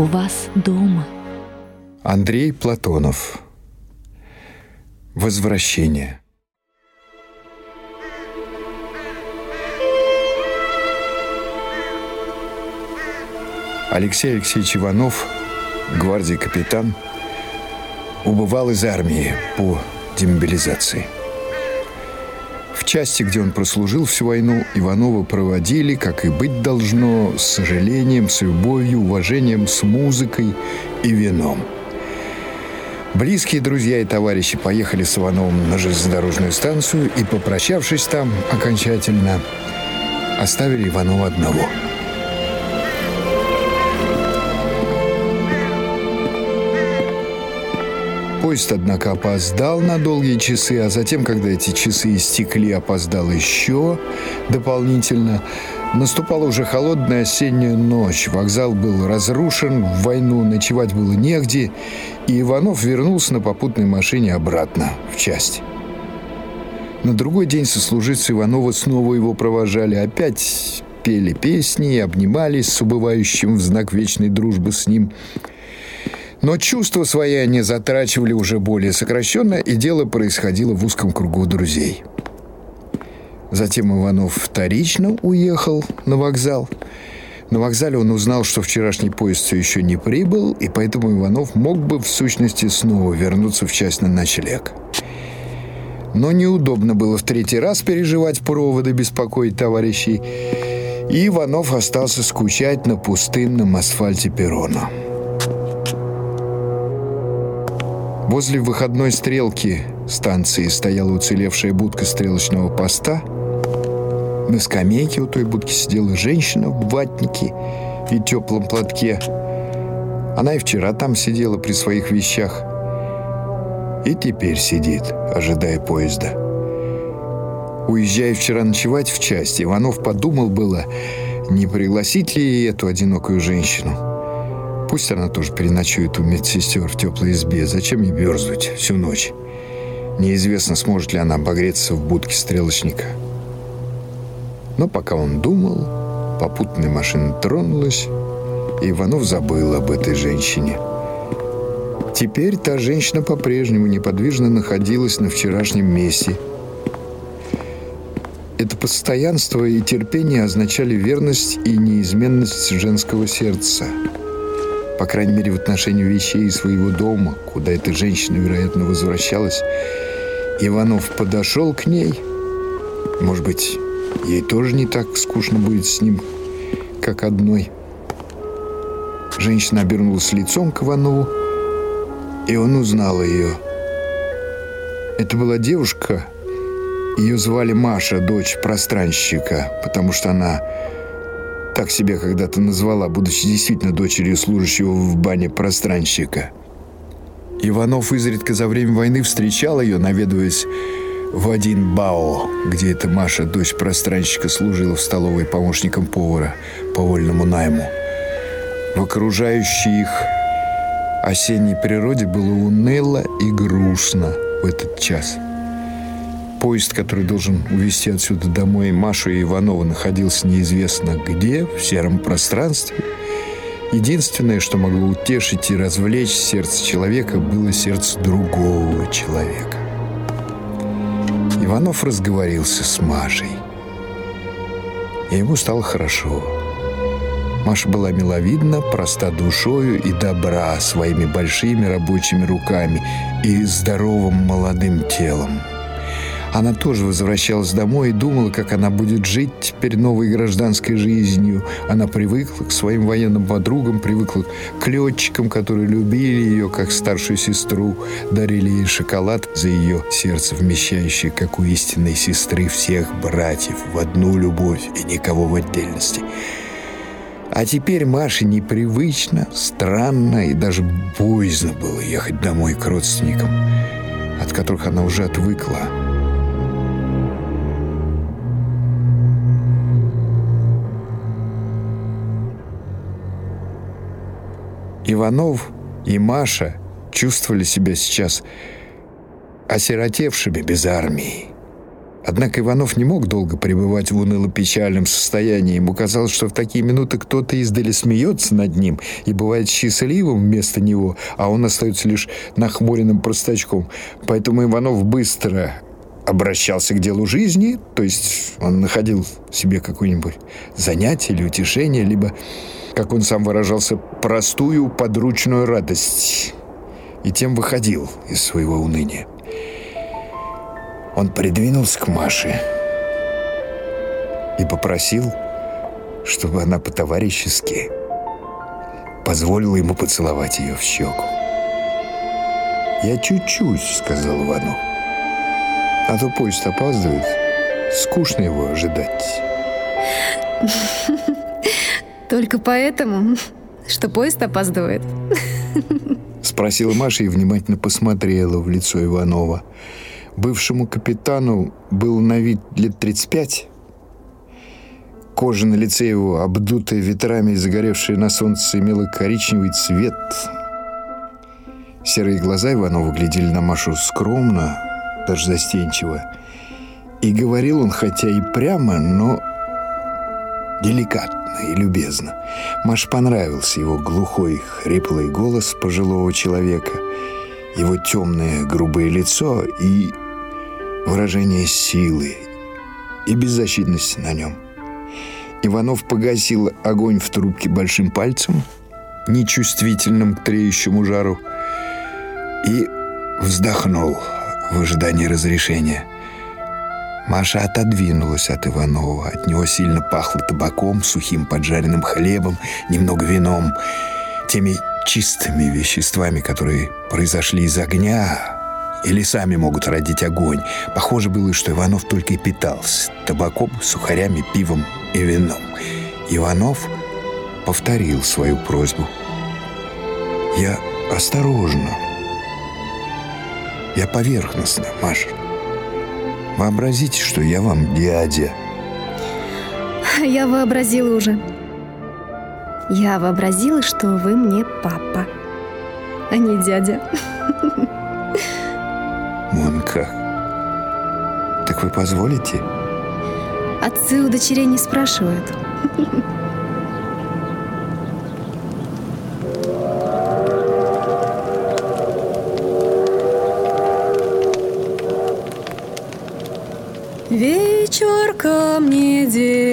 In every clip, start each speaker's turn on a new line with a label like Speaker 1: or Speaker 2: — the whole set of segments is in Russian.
Speaker 1: у вас дома.
Speaker 2: Андрей Платонов. Возвращение. Алексей Алексеевич Иванов, гвардии капитан, убывал из армии по демобилизации. В части, где он прослужил всю войну, Иванова проводили, как и быть должно, с сожалением, с любовью, уважением, с музыкой и вином. Близкие друзья и товарищи поехали с Ивановым на железнодорожную станцию и, попрощавшись там окончательно, оставили Иванова одного – Поезд, однако, опоздал на долгие часы, а затем, когда эти часы истекли, опоздал еще дополнительно. Наступала уже холодная осенняя ночь. Вокзал был разрушен, в войну ночевать было негде, и Иванов вернулся на попутной машине обратно, в часть. На другой день сослуживцы Иванова снова его провожали. Опять пели песни, обнимались с убывающим в знак вечной дружбы с ним – но чувства свои они затрачивали уже более сокращенно, и дело происходило в узком кругу друзей. Затем Иванов вторично уехал на вокзал. На вокзале он узнал, что вчерашний поезд все еще не прибыл, и поэтому Иванов мог бы в сущности снова вернуться в часть на ночлег. Но неудобно было в третий раз переживать проводы, беспокоить товарищей, и Иванов остался скучать на пустынном асфальте перрона. Возле выходной стрелки станции стояла уцелевшая будка стрелочного поста. На скамейке у той будки сидела женщина в ватнике и теплом платке. Она и вчера там сидела при своих вещах. И теперь сидит, ожидая поезда. Уезжая вчера ночевать в часть, Иванов подумал было, не пригласить ли эту одинокую женщину. Пусть она тоже переночует у медсестер в теплой избе. Зачем ей мерзнуть всю ночь? Неизвестно, сможет ли она обогреться в будке стрелочника. Но пока он думал, попутная машина тронулась, и Иванов забыл об этой женщине. Теперь та женщина по-прежнему неподвижно находилась на вчерашнем месте. Это постоянство и терпение означали верность и неизменность женского сердца – по крайней мере, в отношении вещей своего дома, куда эта женщина, вероятно, возвращалась. Иванов подошел к ней. Может быть, ей тоже не так скучно будет с ним, как одной. Женщина обернулась лицом к Иванову, и он узнал ее. Это была девушка, ее звали Маша, дочь пространщика, потому что она так себя когда-то назвала, будучи действительно дочерью служащего в бане пространщика. Иванов изредка за время войны встречал ее, наведываясь в один БАО, где эта Маша, дочь пространщика, служила в столовой помощником повара по вольному найму. В окружающей их осенней природе было уныло и грустно в этот час – Поезд, который должен увезти отсюда домой Машу и Иванова, находился неизвестно где, в сером пространстве. Единственное, что могло утешить и развлечь сердце человека, было сердце другого человека. Иванов разговорился с Машей. И ему стало хорошо. Маша была миловидна, проста душою и добра своими большими рабочими руками и здоровым молодым телом. Она тоже возвращалась домой и думала, как она будет жить теперь новой гражданской жизнью. Она привыкла к своим военным подругам, привыкла к летчикам, которые любили ее как старшую сестру, дарили ей шоколад за ее сердце, вмещающее, как у истинной сестры, всех братьев в одну любовь и никого в отдельности. А теперь Маше непривычно, странно и даже боязно было ехать домой к родственникам, от которых она уже отвыкла. Иванов и Маша чувствовали себя сейчас осиротевшими без армии. Однако Иванов не мог долго пребывать в уныло-печальном состоянии. Ему казалось, что в такие минуты кто-то издали смеется над ним и бывает счастливым вместо него, а он остается лишь нахмуренным простачком. Поэтому Иванов быстро обращался к делу жизни, то есть он находил себе какое-нибудь занятие или утешение, либо, как он сам выражался, простую подручную радость. И тем выходил из своего уныния. Он придвинулся к Маше и попросил, чтобы она по-товарищески позволила ему поцеловать ее в щеку. «Я чуть-чуть», — сказал Иванов. «А то поезд опаздывает. Скучно его ожидать».
Speaker 1: Только поэтому, что поезд опаздывает?
Speaker 2: Спросила Маша и внимательно посмотрела в лицо Иванова. Бывшему капитану был на вид лет 35. Кожа на лице его, обдутая ветрами и загоревшая на солнце, имела коричневый цвет. Серые глаза Иванова глядели на Машу скромно, даже застенчиво. И говорил он, хотя и прямо, но деликатно и любезно. Маш понравился его глухой, хриплый голос пожилого человека, его темное грубое лицо и выражение силы и беззащитности на нем. Иванов погасил огонь в трубке большим пальцем, нечувствительным к треющему жару, и вздохнул в ожидании разрешения. Маша отодвинулась от Иванова. От него сильно пахло табаком, сухим поджаренным хлебом, немного вином, теми чистыми веществами, которые произошли из огня, или сами могут родить огонь. Похоже было, что Иванов только и питался табаком, сухарями, пивом и вином. Иванов повторил свою просьбу. «Я осторожно. Я поверхностно, Маша. Вообразите, что я вам дядя».
Speaker 1: Я вообразила уже. Я вообразила, что вы мне папа, а не дядя.
Speaker 2: Вон как. Так вы позволите?
Speaker 1: Отцы у дочерей не спрашивают. ко мне девице,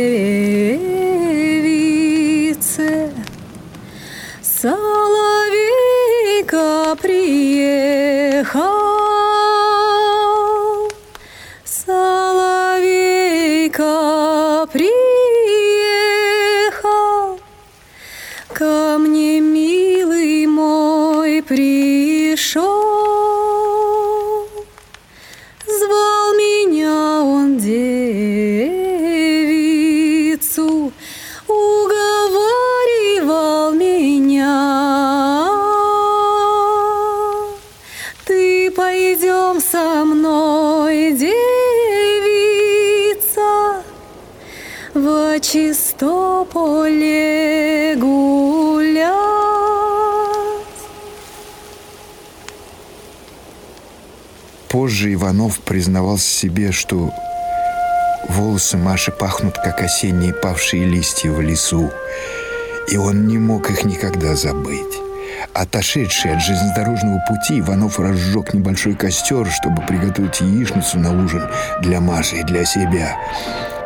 Speaker 1: поле гулять.
Speaker 2: Позже Иванов признавался себе, что волосы Маши пахнут, как осенние павшие листья в лесу, и он не мог их никогда забыть. Отошедший от железнодорожного пути, Иванов разжег небольшой костер, чтобы приготовить яичницу на ужин для Маши и для себя.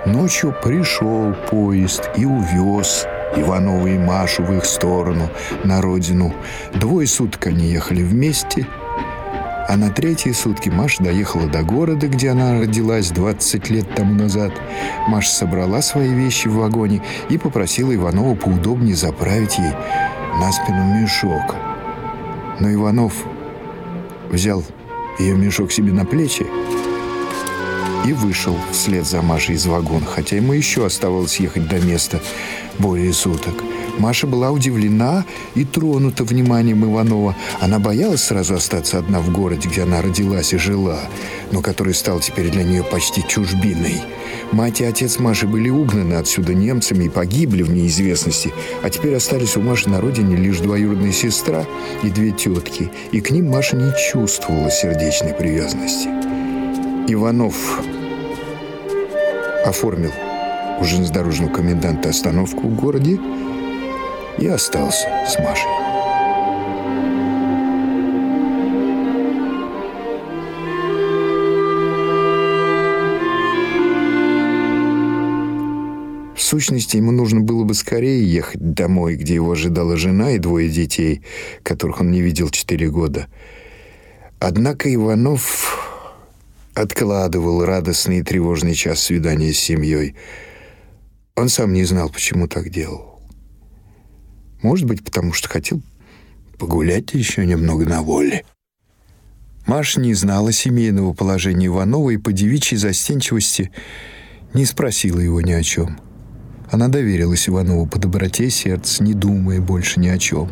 Speaker 2: Ночью пришел поезд и увез Иванова и Машу в их сторону, на родину. Двое суток они ехали вместе, а на третьи сутки Маша доехала до города, где она родилась 20 лет тому назад. Маша собрала свои вещи в вагоне и попросила Иванова поудобнее заправить ей на спину мешок. Но Иванов взял ее мешок себе на плечи и вышел вслед за Машей из вагона, хотя ему еще оставалось ехать до места более суток. Маша была удивлена и тронута вниманием Иванова. Она боялась сразу остаться одна в городе, где она родилась и жила, но который стал теперь для нее почти чужбиной. Мать и отец Маши были угнаны отсюда немцами и погибли в неизвестности, а теперь остались у Маши на родине лишь двоюродная сестра и две тетки, и к ним Маша не чувствовала сердечной привязанности. Иванов оформил у железнодорожного коменданта остановку в городе и остался с Машей. В сущности, ему нужно было бы скорее ехать домой, где его ожидала жена и двое детей, которых он не видел четыре года. Однако Иванов откладывал радостный и тревожный час свидания с семьей. Он сам не знал, почему так делал. Может быть, потому что хотел погулять еще немного на воле. Маша не знала семейного положения Иванова и по девичьей застенчивости не спросила его ни о чем. Она доверилась Иванову по доброте сердца, не думая больше ни о чем.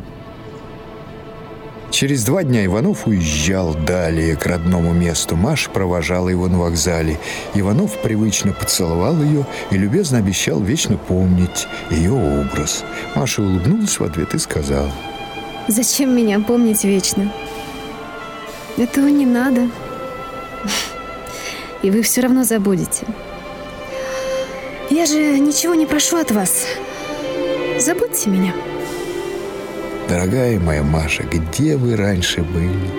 Speaker 2: Через два дня Иванов уезжал далее к родному месту. Маша провожала его на вокзале. Иванов привычно поцеловал ее и любезно обещал вечно помнить ее образ. Маша улыбнулась в ответ и сказала.
Speaker 1: Зачем меня помнить вечно? Этого не надо. И вы все равно забудете. Я же ничего не прошу от вас. Забудьте меня.
Speaker 2: Дорогая моя Маша, где вы раньше были?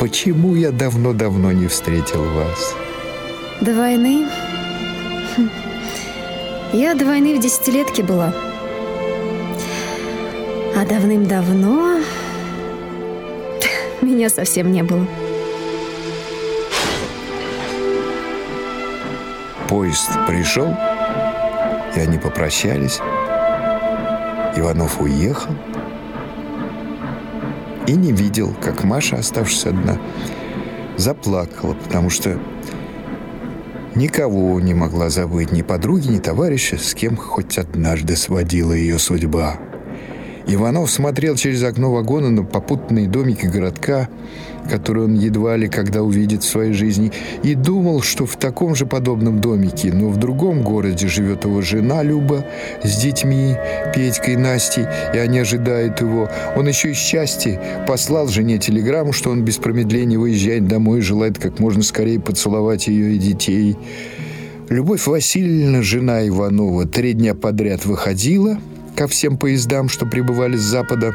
Speaker 2: Почему я давно-давно не встретил вас?
Speaker 1: До войны? Я до войны в десятилетке была. А давным-давно меня совсем не было.
Speaker 2: Поезд пришел, и они попрощались. Иванов уехал и не видел, как Маша, оставшись одна, заплакала, потому что никого не могла забыть, ни подруги, ни товарища, с кем хоть однажды сводила ее судьба. Иванов смотрел через окно вагона на попутные домики городка, которые он едва ли когда увидит в своей жизни, и думал, что в таком же подобном домике, но в другом городе живет его жена Люба с детьми, Петькой и Настей, и они ожидают его. Он еще из счастья послал жене телеграмму, что он без промедления выезжает домой и желает как можно скорее поцеловать ее и детей. Любовь Васильевна, жена Иванова, три дня подряд выходила – ко всем поездам, что прибывали с запада.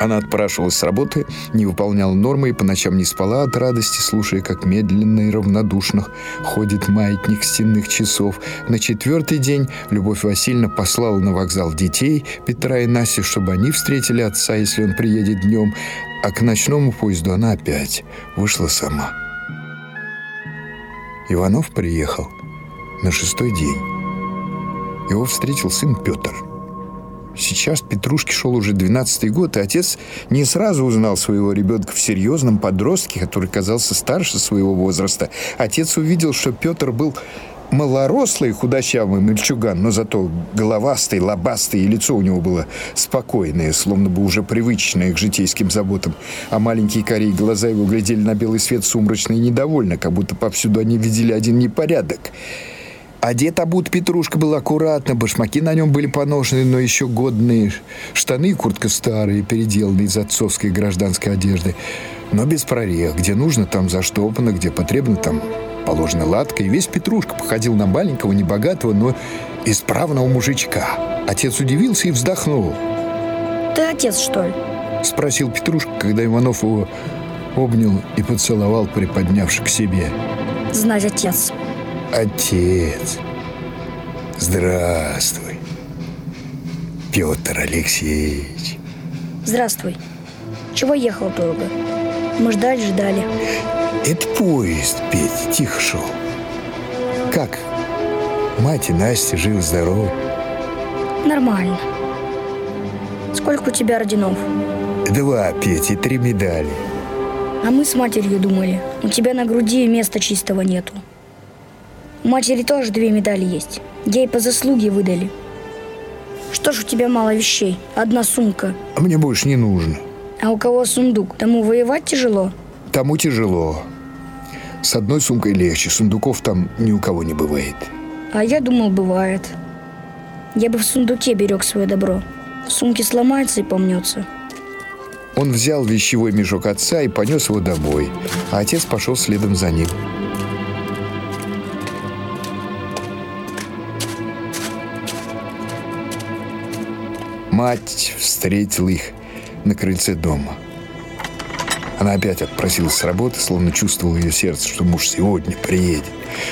Speaker 2: Она отпрашивалась с работы, не выполняла нормы и по ночам не спала от радости, слушая, как медленно и равнодушно ходит маятник стенных часов. На четвертый день Любовь Васильевна послала на вокзал детей Петра и Насти, чтобы они встретили отца, если он приедет днем, а к ночному поезду она опять вышла сама. Иванов приехал на шестой день. Его встретил сын Петр – Сейчас Петрушке шел уже 12-й год, и отец не сразу узнал своего ребенка в серьезном подростке, который казался старше своего возраста. Отец увидел, что Петр был малорослый, худощавый мальчуган, но зато головастый, лобастый, и лицо у него было спокойное, словно бы уже привычное к житейским заботам. А маленькие корей глаза его глядели на белый свет сумрачно и недовольно, как будто повсюду они видели один непорядок. Одет обут Петрушка был аккуратно, башмаки на нем были поношены, но еще годные. Штаны и куртка старые, переделанные из отцовской гражданской одежды. Но без прорех. Где нужно, там заштопано, где потребно, там положена латка. И весь Петрушка походил на маленького, небогатого, но исправного мужичка. Отец удивился и вздохнул.
Speaker 3: Ты отец, что ли?
Speaker 2: Спросил Петрушка, когда Иванов его обнял и поцеловал, приподнявши к себе.
Speaker 3: Знать отец.
Speaker 2: Отец, здравствуй, Петр Алексеевич.
Speaker 3: Здравствуй. Чего ехал долго? Мы ждали, ждали.
Speaker 2: Это поезд, Петя, тихо шел. Как? Мать и Настя живы-здоровы?
Speaker 3: Нормально. Сколько у тебя орденов?
Speaker 2: Два, Петя, и три медали.
Speaker 3: А мы с матерью думали, у тебя на груди места чистого нету. Матери тоже две медали есть. Ей по заслуге выдали. Что ж у тебя мало вещей? Одна сумка.
Speaker 2: А мне больше не нужно.
Speaker 3: А у кого сундук? Тому воевать тяжело?
Speaker 2: Тому тяжело. С одной сумкой легче. Сундуков там ни у кого не бывает.
Speaker 3: А я думал, бывает. Я бы в сундуке берег свое добро. В сумке сломается и помнется.
Speaker 2: Он взял вещевой мешок отца и понес его домой, а отец пошел следом за ним. Мать встретила их на крыльце дома. Она опять отпросилась с работы, словно чувствовала ее сердце, что муж сегодня приедет.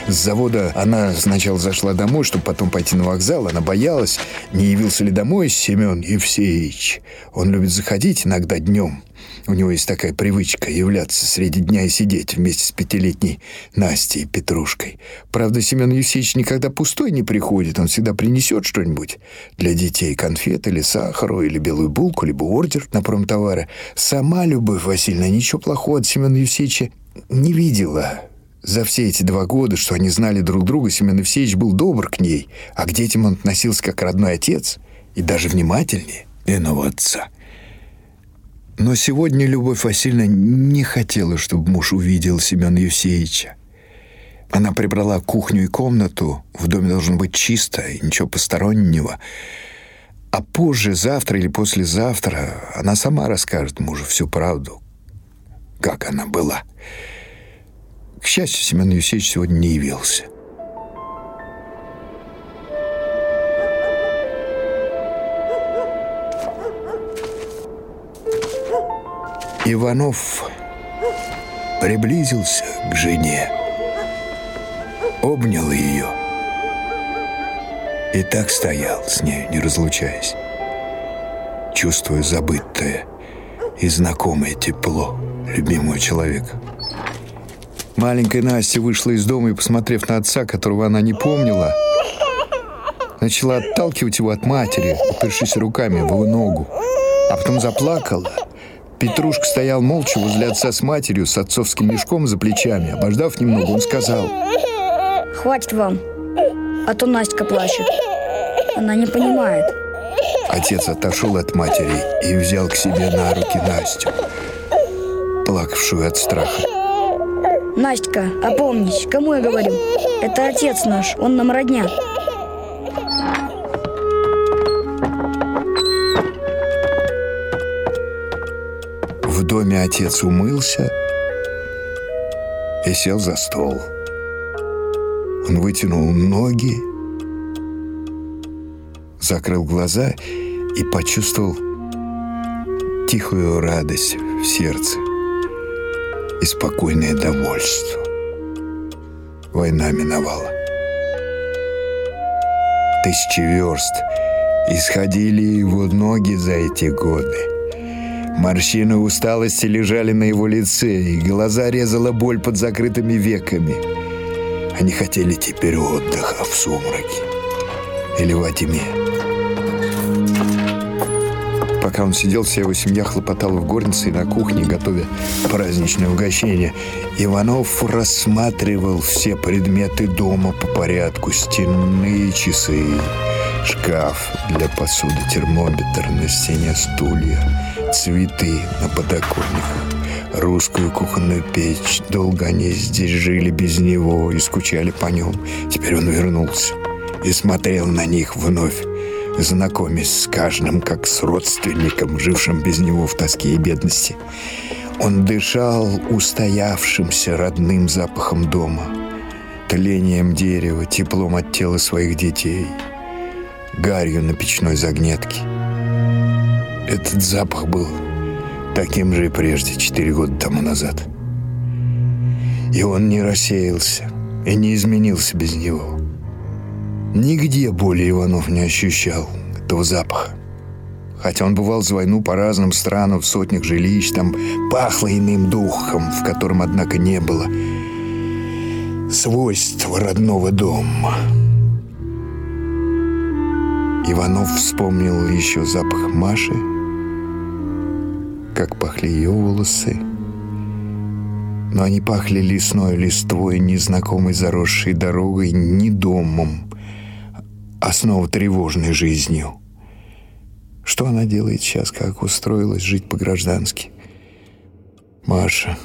Speaker 2: С завода она сначала зашла домой, чтобы потом пойти на вокзал. Она боялась, не явился ли домой Семен Евсеевич. Он любит заходить иногда днем. У него есть такая привычка являться среди дня и сидеть вместе с пятилетней Настей Петрушкой. Правда, Семен Евсеевич никогда пустой не приходит. Он всегда принесет что-нибудь для детей. Конфет или сахару, или белую булку, либо ордер на промтовары. Сама Любовь Васильевна ничего плохого от Семена Евсеевича не видела. За все эти два года, что они знали друг друга, Семен Евсеевич был добр к ней, а к детям он относился как родной отец и даже внимательнее иного отца. Но сегодня Любовь Васильевна не хотела, чтобы муж увидел Семена Евсеевича. Она прибрала кухню и комнату, в доме должно быть чисто и ничего постороннего. А позже, завтра или послезавтра, она сама расскажет мужу всю правду, как она была. К счастью, Семен Евсеевич сегодня не явился. Иванов приблизился к жене, обнял ее и так стоял с ней, не разлучаясь, чувствуя забытое и знакомое тепло любимого человека. Маленькая Настя вышла из дома и, посмотрев на отца, которого она не помнила, начала отталкивать его от матери, упершись руками в его ногу, а потом заплакала. Петрушка стоял молча возле отца с матерью, с отцовским мешком за плечами. Обождав немного, он сказал...
Speaker 3: Хватит вам, а то Настя плачет. Она не понимает.
Speaker 2: Отец отошел от матери и взял к себе на руки Настю, плакавшую от страха.
Speaker 3: Настя, опомнись, кому я говорю? Это отец наш, он нам родня.
Speaker 2: В доме отец умылся и сел за стол. Он вытянул ноги, закрыл глаза и почувствовал тихую радость в сердце и спокойное довольство. Война миновала. Тысячи верст исходили его ноги за эти годы. Морщины усталости лежали на его лице, и глаза резала боль под закрытыми веками. Они хотели теперь отдыха в сумраке или во тьме. Пока он сидел, вся его семья хлопотала в горнице и на кухне, готовя праздничное угощение. Иванов рассматривал все предметы дома по порядку. Стенные часы, шкаф для посуды, термометр на стене стулья, цветы на подоконниках, русскую кухонную печь. Долго они здесь жили без него и скучали по нем. Теперь он вернулся и смотрел на них вновь знакомясь с каждым, как с родственником, жившим без него в тоске и бедности. Он дышал устоявшимся родным запахом дома, тлением дерева, теплом от тела своих детей, гарью на печной загнетке. Этот запах был таким же и прежде, четыре года тому назад. И он не рассеялся и не изменился без него. Нигде более Иванов не ощущал этого запаха. Хотя он бывал за войну по разным странам, в сотнях жилищ, там пахло иным духом, в котором, однако, не было свойства родного дома. Иванов вспомнил еще запах Маши, как пахли ее волосы, но они пахли лесной листвой, незнакомой заросшей дорогой, не домом, а снова тревожной жизнью. Что она делает сейчас, как устроилась жить по-граждански? Маша,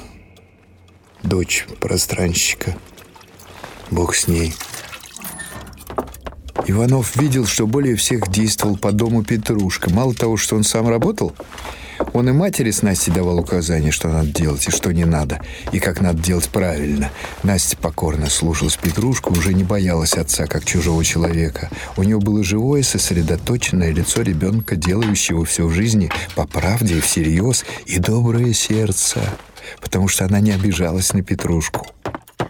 Speaker 2: дочь пространщика, Бог с ней. Иванов видел, что более всех действовал по дому Петрушка. Мало того, что он сам работал, Он и матери с Настей давал указания, что надо делать и что не надо, и как надо делать правильно. Настя покорно слушалась Петрушку, уже не боялась отца, как чужого человека. У нее было живое, сосредоточенное лицо ребенка, делающего все в жизни по правде и всерьез, и доброе сердце, потому что она не обижалась на Петрушку.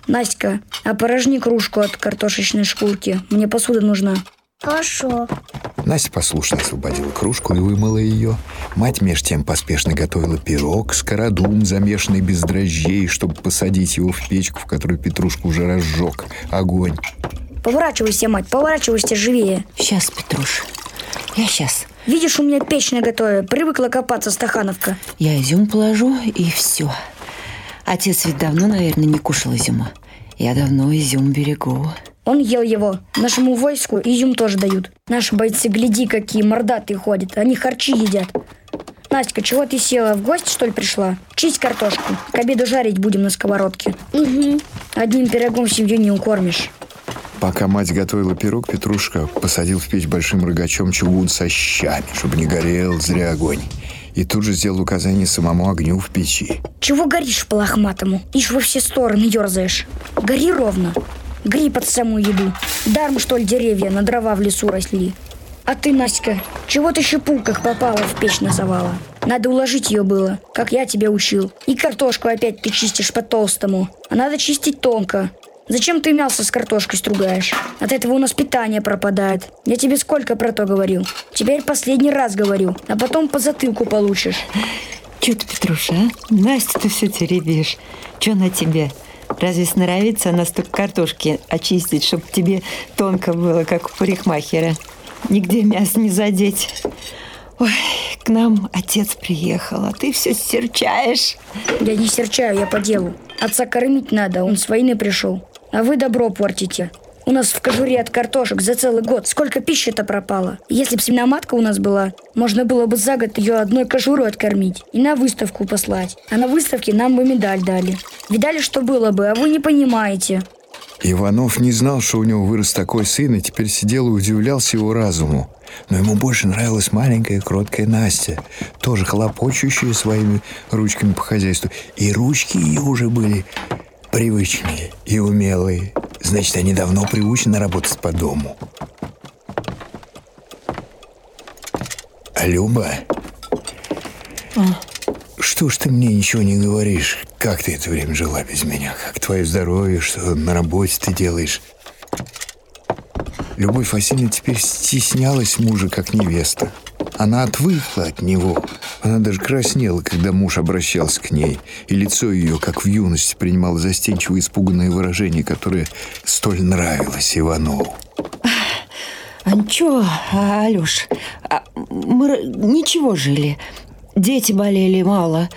Speaker 3: Настя, опорожни кружку от картошечной шкурки. Мне посуда нужна.
Speaker 4: Хорошо.
Speaker 2: Настя послушно освободила кружку и вымыла ее. Мать меж тем поспешно готовила пирог, скородум, замешанный без дрожжей, чтобы посадить его в печку, в которую Петрушка уже разжег огонь.
Speaker 3: Поворачивайся, мать, поворачивайся живее.
Speaker 5: Сейчас, Петруш, я сейчас.
Speaker 3: Видишь, у меня печь наготове. Привыкла копаться стахановка.
Speaker 5: Я изюм положу, и все. Отец ведь давно, наверное, не кушал изюма. Я давно изюм берегу.
Speaker 3: Он ел его. Нашему войску изюм тоже дают. Наши бойцы, гляди, какие мордатые ходят. Они харчи едят. Настя, чего ты села? В гости, что ли, пришла? Чисть картошку. К обеду жарить будем на сковородке.
Speaker 4: Угу.
Speaker 3: Одним пирогом семью не укормишь.
Speaker 2: Пока мать готовила пирог, Петрушка посадил в печь большим рогачом чугун со щами, чтобы не горел зря огонь. И тут же сделал указание самому огню в печи.
Speaker 3: Чего горишь по-лохматому? Ишь во все стороны ерзаешь. Гори ровно. Гри под самую еду. Даром, что ли, деревья на дрова в лесу росли. А ты, Настя, чего ты щепу, как попала, в печь называла? Надо уложить ее было, как я тебя учил. И картошку опять ты чистишь по-толстому. А надо чистить тонко. Зачем ты мясо с картошкой стругаешь? От этого у нас питание пропадает. Я тебе сколько про то говорил? Теперь последний раз говорю, а потом по затылку получишь.
Speaker 5: Че ты, Петруша, а? Настя, ты все теребишь. Че на тебе? Разве сноровится она столько картошки очистить, чтобы тебе тонко было, как у парикмахера? Нигде мясо не задеть. Ой, к нам отец приехал, а ты все серчаешь.
Speaker 3: Я не серчаю, я по делу. Отца кормить надо, он с войны пришел. А вы добро портите. У нас в кожуре от картошек за целый год сколько пищи-то пропало. Если б семеноматка у нас была, можно было бы за год ее одной кожурой откормить и на выставку послать. А на выставке нам бы медаль дали. Видали, что было бы, а вы не понимаете.
Speaker 2: Иванов не знал, что у него вырос такой сын, и теперь сидел и удивлялся его разуму. Но ему больше нравилась маленькая кроткая Настя, тоже хлопочущая своими ручками по хозяйству. И ручки ее уже были привычные и умелые. Значит, они давно приучены работать по дому. А Люба?
Speaker 5: А?
Speaker 2: Что ж ты мне ничего не говоришь? Как ты это время жила без меня? Как твое здоровье? Что на работе ты делаешь? Любовь Васильевна теперь стеснялась мужа, как невеста. Она отвыкла от него. Она даже краснела, когда муж обращался к ней, и лицо ее, как в юности, принимало застенчивое испуганное выражение, которое столь нравилось Иванову.
Speaker 5: А ничего, Алёш, а мы ничего жили. Дети болели мало.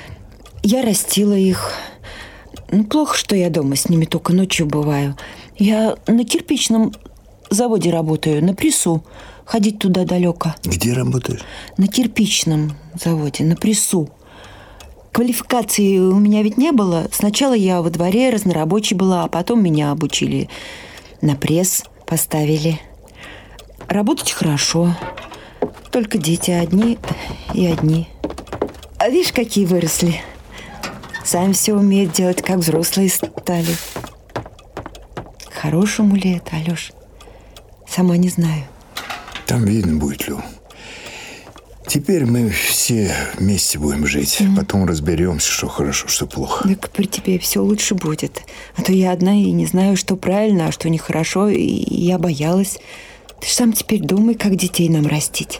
Speaker 5: Я растила их. Ну, плохо, что я дома с ними только ночью бываю. Я на кирпичном заводе работаю, на прессу. Ходить туда далеко.
Speaker 2: Где работаешь?
Speaker 5: На кирпичном заводе, на прессу. Квалификации у меня ведь не было. Сначала я во дворе разнорабочей была, а потом меня обучили. На пресс поставили. Работать хорошо. Только дети одни и одни. А видишь, какие выросли. Сами все умеют делать, как взрослые стали. Хорошему ли это, Алеш? Сама не знаю.
Speaker 2: Там видно будет, Лю. Теперь мы все вместе будем жить. Mm. Потом разберемся, что хорошо, что плохо.
Speaker 5: Так при тебе все лучше будет. А то я одна и не знаю, что правильно, а что нехорошо. И я боялась. Ты же сам теперь думай, как детей нам растить.